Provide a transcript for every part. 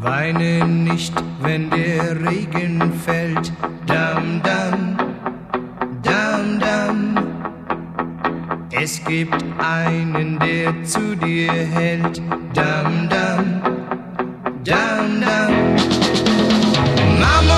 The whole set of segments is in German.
Weine nicht, wenn der Regen fällt. Dam, dam, dam, dam. Es gibt einen, der zu dir hält. Dam, dam, dam, dam. Marmorstein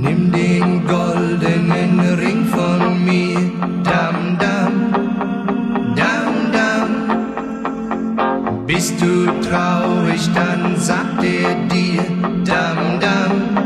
Nimm den goldenen Ring von mir, dam, dam, dam, dam. Bist du traurig, dann sagt er dir, dam, dam,